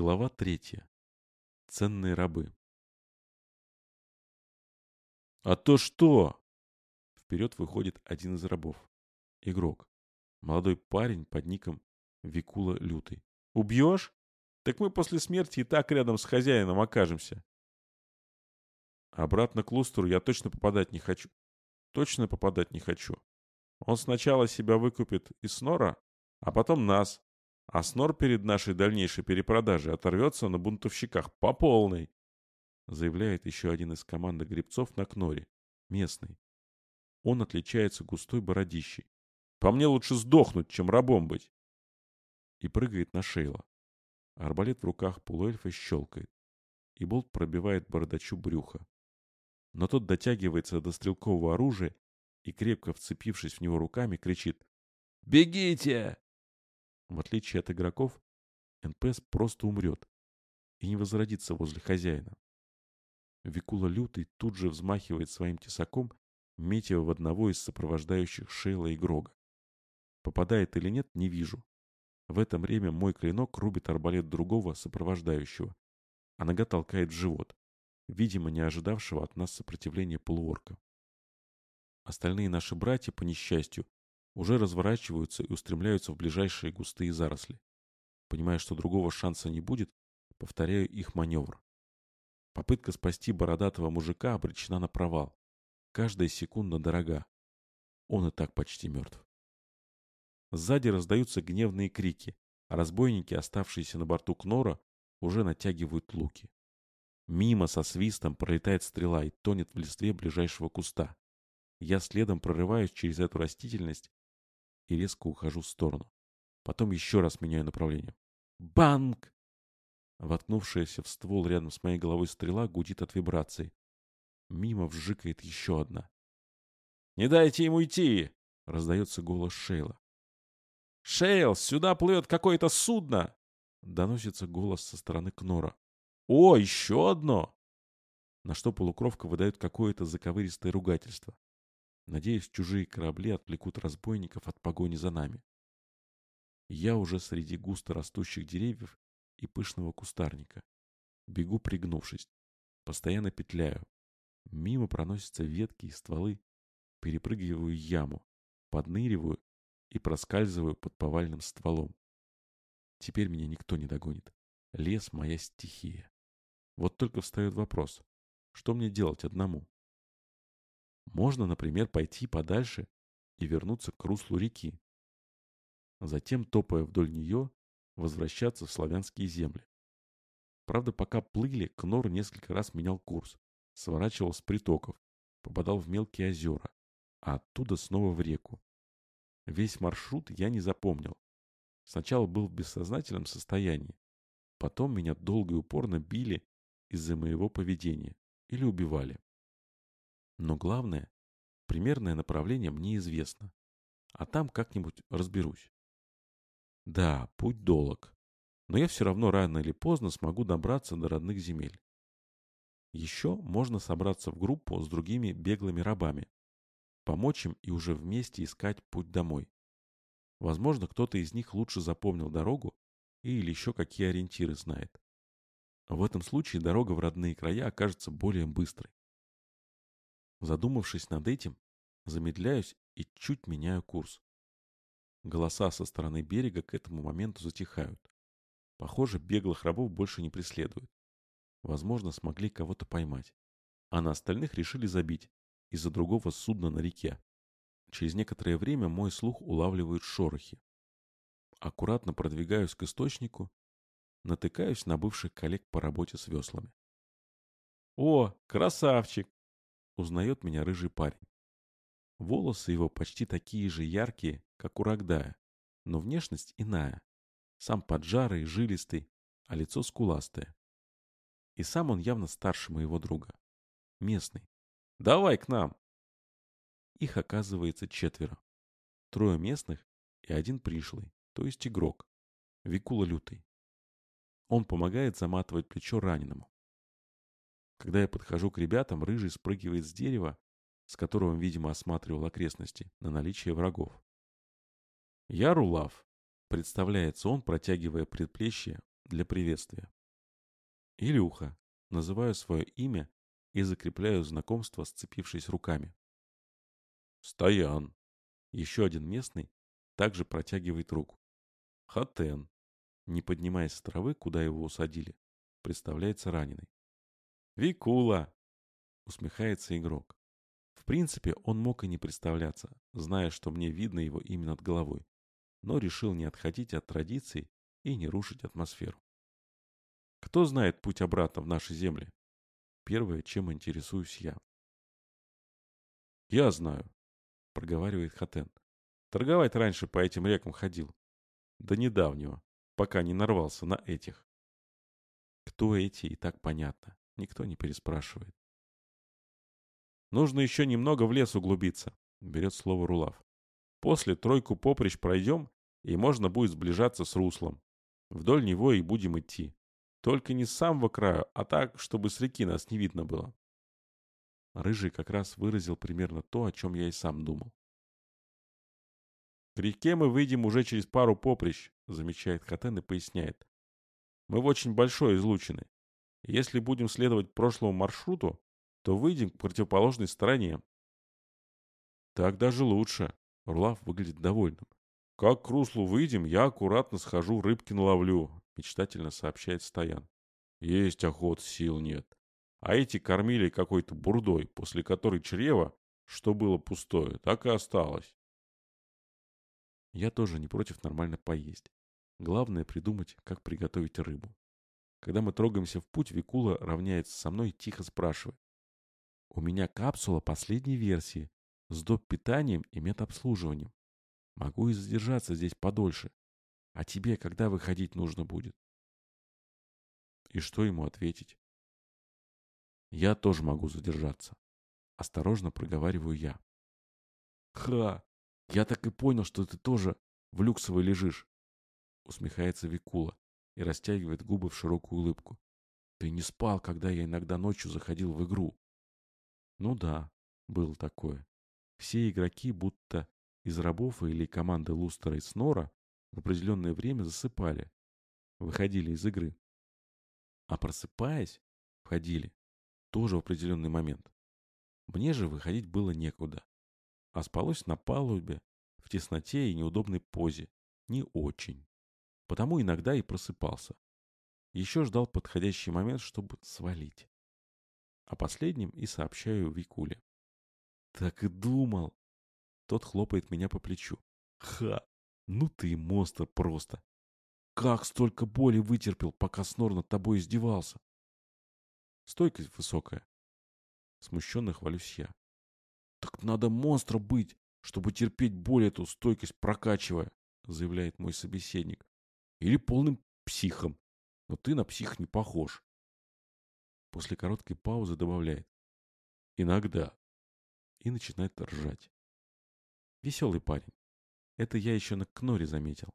Глава третья. Ценные рабы. «А то что?» Вперед выходит один из рабов. Игрок. Молодой парень под ником Викула Лютый. «Убьешь? Так мы после смерти и так рядом с хозяином окажемся». Обратно к Лустеру я точно попадать не хочу. Точно попадать не хочу. Он сначала себя выкупит из Снора, а потом нас, а снор перед нашей дальнейшей перепродажей оторвется на бунтовщиках по полной, заявляет еще один из команды грибцов на Кноре, местный. Он отличается густой бородищей. По мне лучше сдохнуть, чем рабом быть. И прыгает на Шейла. Арбалет в руках полуэльфа щелкает, и болт пробивает бородачу брюха. Но тот дотягивается до стрелкового оружия и, крепко вцепившись в него руками, кричит «Бегите! В отличие от игроков, НПС просто умрет и не возродится возле хозяина. Викула Лютый тут же взмахивает своим тесаком, метя в одного из сопровождающих Шейла и Грога. Попадает или нет, не вижу. В это время мой клинок рубит арбалет другого сопровождающего, а нога толкает в живот, видимо, не ожидавшего от нас сопротивления полуорка. Остальные наши братья, по несчастью, уже разворачиваются и устремляются в ближайшие густые заросли. Понимая, что другого шанса не будет, повторяю их маневр. Попытка спасти бородатого мужика обречена на провал. Каждая секунда дорога. Он и так почти мертв. Сзади раздаются гневные крики, а разбойники, оставшиеся на борту Кнора, уже натягивают луки. Мимо со свистом пролетает стрела и тонет в листве ближайшего куста. Я следом прорываюсь через эту растительность и резко ухожу в сторону. Потом еще раз меняю направление. Банк! Воткнувшаяся в ствол рядом с моей головой стрела гудит от вибрации. Мимо вжикает еще одна. «Не дайте ему идти!» — раздается голос Шейла. «Шейл, сюда плывет какое-то судно!» — доносится голос со стороны Кнора. «О, еще одно!» На что полукровка выдает какое-то заковыристое ругательство. Надеюсь, чужие корабли отвлекут разбойников от погони за нами. Я уже среди густо растущих деревьев и пышного кустарника. Бегу пригнувшись. Постоянно петляю. Мимо проносятся ветки и стволы. Перепрыгиваю яму. Подныриваю и проскальзываю под повальным стволом. Теперь меня никто не догонит. Лес — моя стихия. Вот только встает вопрос. Что мне делать одному? Можно, например, пойти подальше и вернуться к руслу реки. Затем, топая вдоль нее, возвращаться в славянские земли. Правда, пока плыли, Кнор несколько раз менял курс, сворачивал с притоков, попадал в мелкие озера, а оттуда снова в реку. Весь маршрут я не запомнил. Сначала был в бессознательном состоянии, потом меня долго и упорно били из-за моего поведения или убивали. Но главное, примерное направление мне известно. А там как-нибудь разберусь. Да, путь долг. Но я все равно рано или поздно смогу добраться до родных земель. Еще можно собраться в группу с другими беглыми рабами, помочь им и уже вместе искать путь домой. Возможно, кто-то из них лучше запомнил дорогу или еще какие ориентиры знает. В этом случае дорога в родные края окажется более быстрой. Задумавшись над этим, замедляюсь и чуть меняю курс. Голоса со стороны берега к этому моменту затихают. Похоже, беглых рабов больше не преследуют. Возможно, смогли кого-то поймать. А на остальных решили забить из-за другого судна на реке. Через некоторое время мой слух улавливают шорохи. Аккуратно продвигаюсь к источнику, натыкаюсь на бывших коллег по работе с веслами. «О, красавчик!» Узнает меня рыжий парень. Волосы его почти такие же яркие, как у Рогдая, но внешность иная. Сам поджарый, жилистый, а лицо скуластое. И сам он явно старше моего друга. Местный. «Давай к нам!» Их оказывается четверо. Трое местных и один пришлый, то есть игрок. Викула Лютый. Он помогает заматывать плечо раненому. Когда я подхожу к ребятам, Рыжий спрыгивает с дерева, с которого, видимо, осматривал окрестности, на наличие врагов. «Я Рулав», — представляется он, протягивая предплечье для приветствия. Илюха. Называю свое имя и закрепляю знакомство, сцепившись руками. Стоян. Еще один местный также протягивает руку. Хатен. Не поднимаясь с травы, куда его усадили, представляется раненый. «Викула!» — усмехается игрок. В принципе, он мог и не представляться, зная, что мне видно его имя над головой, но решил не отходить от традиций и не рушить атмосферу. Кто знает путь обратно в наши земли? Первое, чем интересуюсь я. «Я знаю», — проговаривает Хатен. «Торговать раньше по этим рекам ходил. До недавнего, пока не нарвался на этих». Кто эти, и так понятно. Никто не переспрашивает. «Нужно еще немного в лес углубиться», — берет слово Рулав. «После тройку поприщ пройдем, и можно будет сближаться с руслом. Вдоль него и будем идти. Только не с самого края, а так, чтобы с реки нас не видно было. Рыжий как раз выразил примерно то, о чем я и сам думал. «К реке мы выйдем уже через пару поприщ», — замечает Хатен и поясняет. «Мы в очень большой излучины. Если будем следовать прошлому маршруту, то выйдем к противоположной стороне». «Так даже лучше», — Урлав выглядит довольным. «Как к руслу выйдем, я аккуратно схожу, рыбки наловлю мечтательно сообщает Стоян. Есть охот, сил нет. А эти кормили какой-то бурдой, после которой чрево, что было пустое, так и осталось. Я тоже не против нормально поесть. Главное придумать, как приготовить рыбу. Когда мы трогаемся в путь, Викула равняется со мной и тихо спрашивает. У меня капсула последней версии с доп. питанием и медобслуживанием. Могу и задержаться здесь подольше. А тебе когда выходить нужно будет? И что ему ответить? Я тоже могу задержаться. Осторожно проговариваю я. Ха! Я так и понял, что ты тоже в люксовой лежишь. Усмехается Викула и растягивает губы в широкую улыбку. Ты не спал, когда я иногда ночью заходил в игру. Ну да, было такое. Все игроки, будто из рабов или команды Лустера и Снора, в определенное время засыпали, выходили из игры. А просыпаясь, входили тоже в определенный момент. Мне же выходить было некуда. А спалось на палубе, в тесноте и неудобной позе. Не очень. Потому иногда и просыпался. Еще ждал подходящий момент, чтобы свалить. А последним и сообщаю Викуле. Так и думал. Тот хлопает меня по плечу. Ха! Ну ты монстр просто. Как столько боли вытерпел, пока Снор над тобой издевался? Стойкость высокая. Смущенно хвалюсь я. Так надо монстра быть, чтобы терпеть боль эту стойкость прокачивая, заявляет мой собеседник. Или полным психом. Но ты на псих не похож. После короткой паузы добавляет. Иногда. И начинает ржать. Веселый парень. Это я еще на Кноре заметил.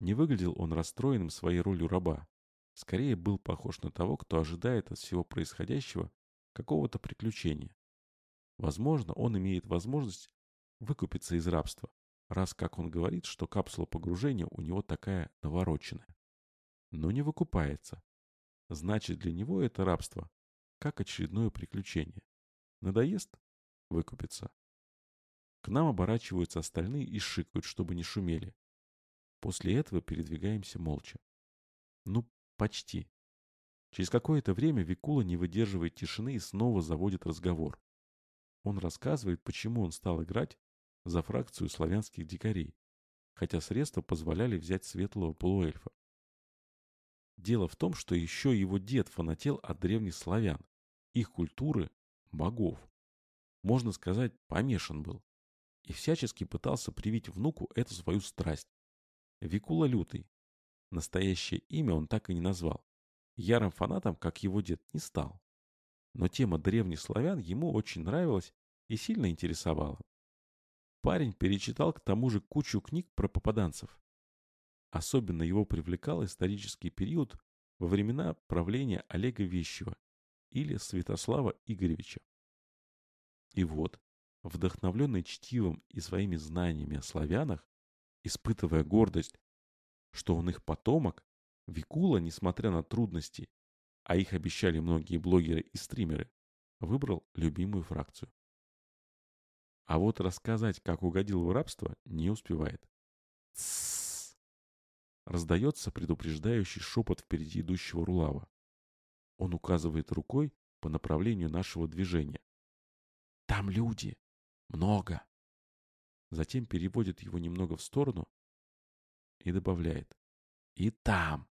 Не выглядел он расстроенным своей ролью раба. Скорее был похож на того, кто ожидает от всего происходящего какого-то приключения. Возможно, он имеет возможность выкупиться из рабства, раз, как он говорит, что капсула погружения у него такая навороченная. Но не выкупается. Значит, для него это рабство как очередное приключение. Надоест? Выкупится. К нам оборачиваются остальные и шикают, чтобы не шумели. После этого передвигаемся молча. Ну, почти. Через какое-то время Викула не выдерживает тишины и снова заводит разговор. Он рассказывает, почему он стал играть за фракцию славянских дикарей, хотя средства позволяли взять светлого полуэльфа. Дело в том, что еще его дед фанател от древних славян, их культуры, богов. Можно сказать, помешан был и всячески пытался привить внуку эту свою страсть. Викула Лютый. Настоящее имя он так и не назвал. Ярым фанатом, как его дед, не стал. Но тема древних славян ему очень нравилась и сильно интересовала. Парень перечитал к тому же кучу книг про попаданцев. Особенно его привлекал исторический период во времена правления Олега Вещева или Святослава Игоревича. И вот, вдохновленный чтивом и своими знаниями о славянах, испытывая гордость, что он их потомок, Викула, несмотря на трудности, а их обещали многие блогеры и стримеры, выбрал любимую фракцию. А вот рассказать, как угодил в рабство, не успевает. Тссс! Раздается предупреждающий шепот впереди идущего Рулава. Он указывает рукой по направлению нашего движения. «Там люди! Много!» Затем переводит его немного в сторону и добавляет. «И там!»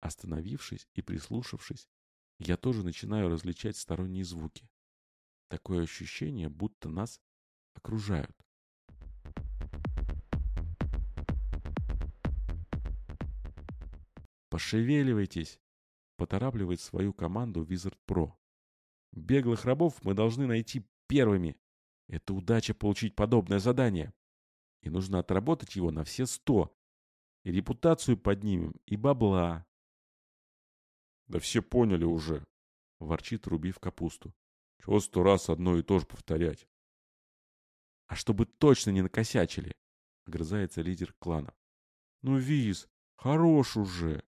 Остановившись и прислушавшись, я тоже начинаю различать сторонние звуки. Такое ощущение, будто нас окружают. «Пошевеливайтесь!» — поторапливает свою команду Wizard Pro. «Беглых рабов мы должны найти первыми. Это удача получить подобное задание. И нужно отработать его на все сто. И репутацию поднимем, и бабла. Да все поняли уже, ворчит рубив капусту. Чего сто раз одно и то же повторять? А чтобы точно не накосячили, огрызается лидер клана. Ну, Виз, хорош уже,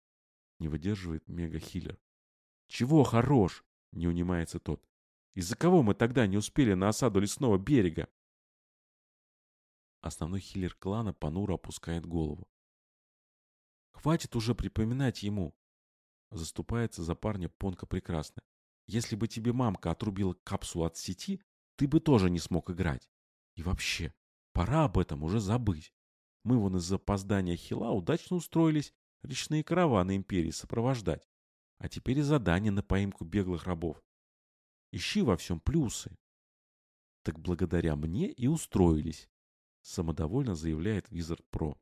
не выдерживает мега-хиллер. Чего хорош? Не унимается тот. Из-за кого мы тогда не успели на осаду лесного берега? Основной хиллер клана понуро опускает голову. Хватит уже припоминать ему. Заступается за парня Понка прекрасно. Если бы тебе мамка отрубила капсулу от сети, ты бы тоже не смог играть. И вообще, пора об этом уже забыть. Мы вон из-за опоздания хила удачно устроились речные караваны империи сопровождать. А теперь и задание на поимку беглых рабов. Ищи во всем плюсы. Так благодаря мне и устроились, самодовольно заявляет Wizard Pro.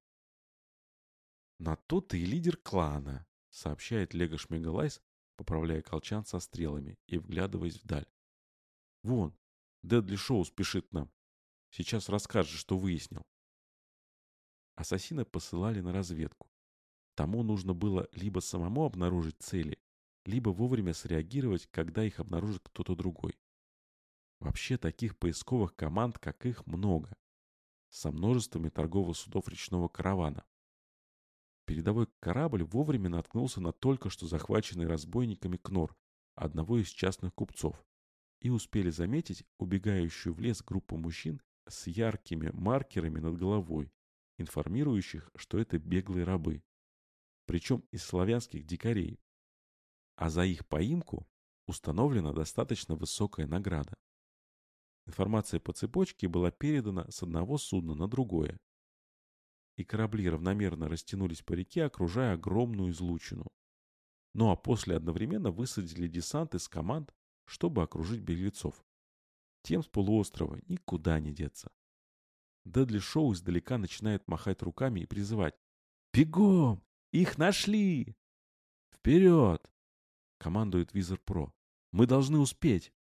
На то ты и лидер клана, сообщает Лего Шмегалайс, поправляя колчан со стрелами и вглядываясь вдаль. Вон, Дедли Шоу спешит нам. Сейчас расскажет, что выяснил. Ассасина посылали на разведку. Тому нужно было либо самому обнаружить цели, либо вовремя среагировать, когда их обнаружит кто-то другой. Вообще таких поисковых команд, как их, много. Со множествами торговых судов речного каравана. Передовой корабль вовремя наткнулся на только что захваченный разбойниками Кнор, одного из частных купцов, и успели заметить убегающую в лес группу мужчин с яркими маркерами над головой, информирующих, что это беглые рабы. Причем из славянских дикарей. А за их поимку установлена достаточно высокая награда. Информация по цепочке была передана с одного судна на другое, и корабли равномерно растянулись по реке, окружая огромную излучину. Ну а после одновременно высадили десант из команд, чтобы окружить беглецов. Тем с полуострова никуда не деться. Дедли Шоу издалека начинает махать руками и призывать. «Бегом! Их нашли!» «Вперед!» — командует Визор Про. «Мы должны успеть!»